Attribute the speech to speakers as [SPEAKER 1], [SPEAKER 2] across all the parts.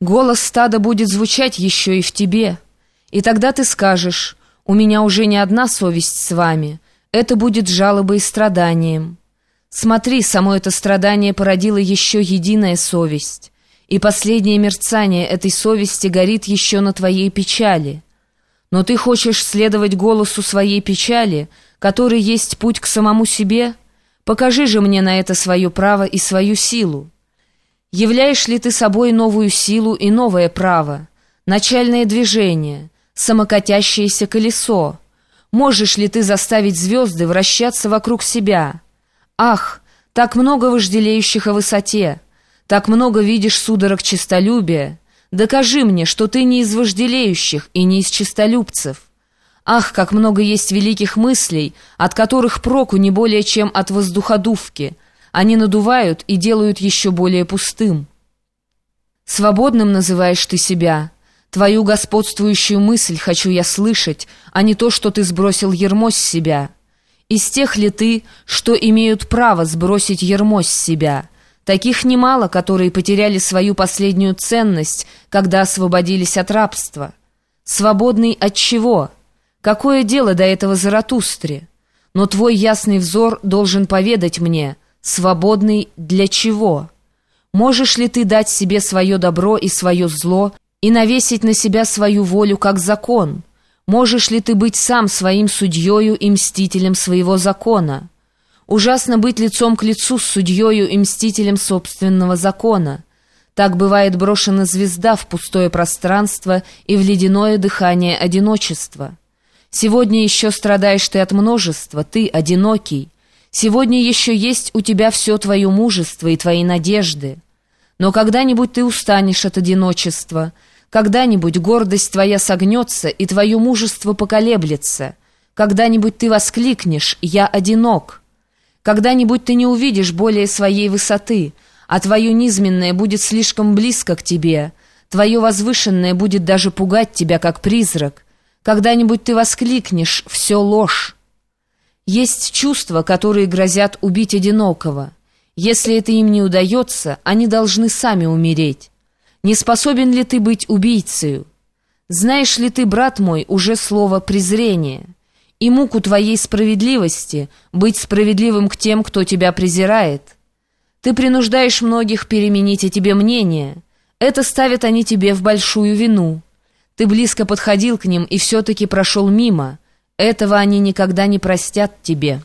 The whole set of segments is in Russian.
[SPEAKER 1] Голос стада будет звучать еще и в тебе. И тогда ты скажешь, у меня уже не одна совесть с вами, это будет жалобой и страданием. Смотри, само это страдание породило еще единая совесть, и последнее мерцание этой совести горит еще на твоей печали. Но ты хочешь следовать голосу своей печали, который есть путь к самому себе? Покажи же мне на это свое право и свою силу. Являешь ли ты собой новую силу и новое право, начальное движение, самокатящееся колесо? Можешь ли ты заставить звезды вращаться вокруг себя? Ах, так много вожделеющих о высоте, так много видишь судорог честолюбия. Докажи мне, что ты не из вожделеющих и не из честолюбцев. Ах, как много есть великих мыслей, от которых проку не более чем от воздуходувки — они надувают и делают еще более пустым. Свободным называешь ты себя. Твою господствующую мысль хочу я слышать, а не то, что ты сбросил ермо с себя. Из тех ли ты, что имеют право сбросить ермо с себя? Таких немало, которые потеряли свою последнюю ценность, когда освободились от рабства. Свободный от чего? Какое дело до этого Заратустре? Но твой ясный взор должен поведать мне — свободный для чего? Можешь ли ты дать себе свое добро и свое зло и навесить на себя свою волю как закон? Можешь ли ты быть сам своим судьею и мстителем своего закона? Ужасно быть лицом к лицу с судьею и мстителем собственного закона. Так бывает брошена звезда в пустое пространство и в ледяное дыхание одиночества. Сегодня еще страдаешь ты от множества, ты одинокий, Сегодня еще есть у тебя все твое мужество и твои надежды. Но когда-нибудь ты устанешь от одиночества, когда-нибудь гордость твоя согнется и твое мужество поколеблется, когда-нибудь ты воскликнешь «Я одинок», когда-нибудь ты не увидишь более своей высоты, а твое низменное будет слишком близко к тебе, твое возвышенное будет даже пугать тебя, как призрак, когда-нибудь ты воскликнешь «Все ложь». Есть чувства, которые грозят убить одинокого. Если это им не удается, они должны сами умереть. Не способен ли ты быть убийцей? Знаешь ли ты, брат мой, уже слово «презрение»? И муку твоей справедливости быть справедливым к тем, кто тебя презирает. Ты принуждаешь многих переменить о тебе мнение. Это ставят они тебе в большую вину. Ты близко подходил к ним и все-таки прошел мимо – этого они никогда не простят тебе.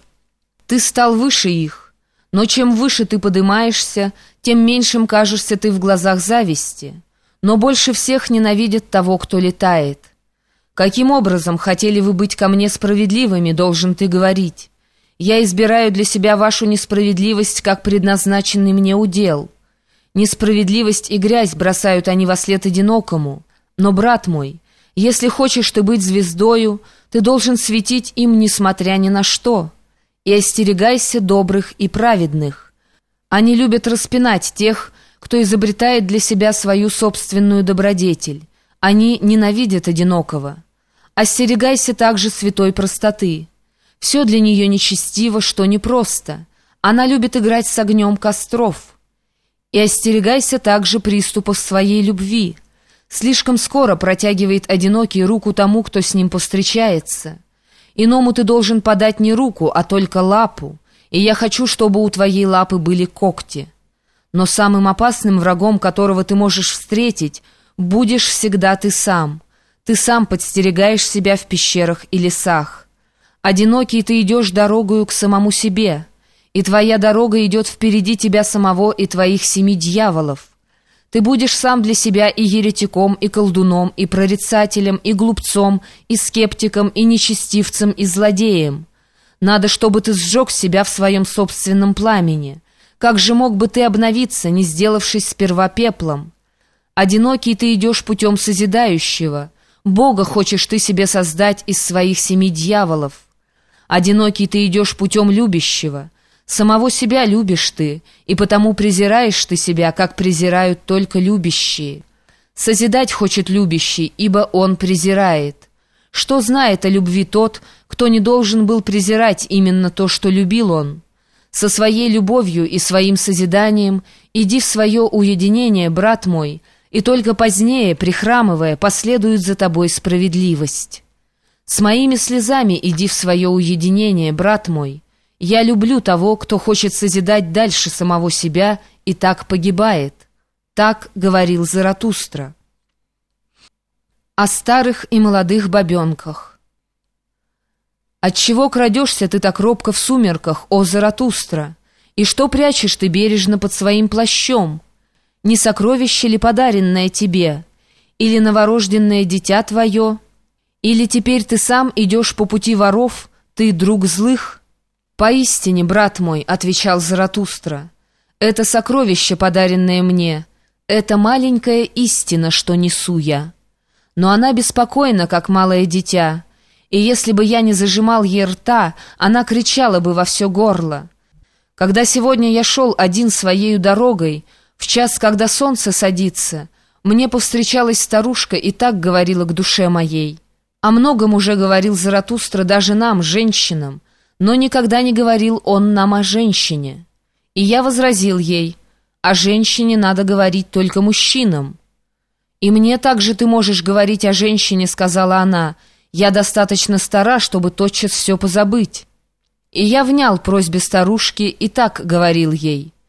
[SPEAKER 1] Ты стал выше их, но чем выше ты поднимаешься, тем меньшим кажешься ты в глазах зависти. Но больше всех ненавидят того, кто летает. Каким образом хотели вы быть ко мне справедливыми, должен ты говорить? Я избираю для себя вашу несправедливость как предназначенный мне удел. Несправедливость и грязь бросают они во след одинокому. Но, брат мой, если хочешь ты быть звездою, ты должен светить им, несмотря ни на что. И остерегайся добрых и праведных. Они любят распинать тех, кто изобретает для себя свою собственную добродетель. Они ненавидят одинокого. Остерегайся также святой простоты. Все для нее нечестиво, что непросто. Она любит играть с огнем костров. И остерегайся также приступов своей любви – Слишком скоро протягивает одинокий руку тому, кто с ним повстречается. Иному ты должен подать не руку, а только лапу, и я хочу, чтобы у твоей лапы были когти. Но самым опасным врагом, которого ты можешь встретить, будешь всегда ты сам. Ты сам подстерегаешь себя в пещерах и лесах. Одинокий ты идешь дорогою к самому себе, и твоя дорога идет впереди тебя самого и твоих семи дьяволов. Ты будешь сам для себя и еретиком, и колдуном, и прорицателем, и глупцом, и скептиком, и нечестивцем, и злодеем. Надо, чтобы ты сжег себя в своем собственном пламени. Как же мог бы ты обновиться, не сделавшись сперва пеплом? Одинокий ты идешь путем созидающего. Бога хочешь ты себе создать из своих семи дьяволов. Одинокий ты идешь путем любящего. Самого себя любишь ты, и потому презираешь ты себя, как презирают только любящие. Созидать хочет любящий, ибо он презирает. Что знает о любви тот, кто не должен был презирать именно то, что любил он? Со своей любовью и своим созиданием иди в свое уединение, брат мой, и только позднее, прихрамывая, последует за тобой справедливость. С моими слезами иди в свое уединение, брат мой. Я люблю того, кто хочет созидать дальше самого себя и так погибает. Так говорил Заратустра. О старых и молодых бабенках. Отчего крадешься ты так робко в сумерках, о Заратустра? И что прячешь ты бережно под своим плащом? Не сокровище ли подаренное тебе? Или новорожденное дитя твое? Или теперь ты сам идешь по пути воров, ты друг злых? Поистине, брат мой, — отвечал Заратустра, — это сокровище, подаренное мне, это маленькая истина, что несу я. Но она беспокойна, как малое дитя, и если бы я не зажимал ей рта, она кричала бы во все горло. Когда сегодня я шел один своею дорогой, в час, когда солнце садится, мне повстречалась старушка и так говорила к душе моей. О многом уже говорил Заратустра даже нам, женщинам, но никогда не говорил он нам о женщине. И я возразил ей, о женщине надо говорить только мужчинам. «И мне также ты можешь говорить о женщине», — сказала она, «я достаточно стара, чтобы тотчас все позабыть». И я внял просьбе старушки и так говорил ей —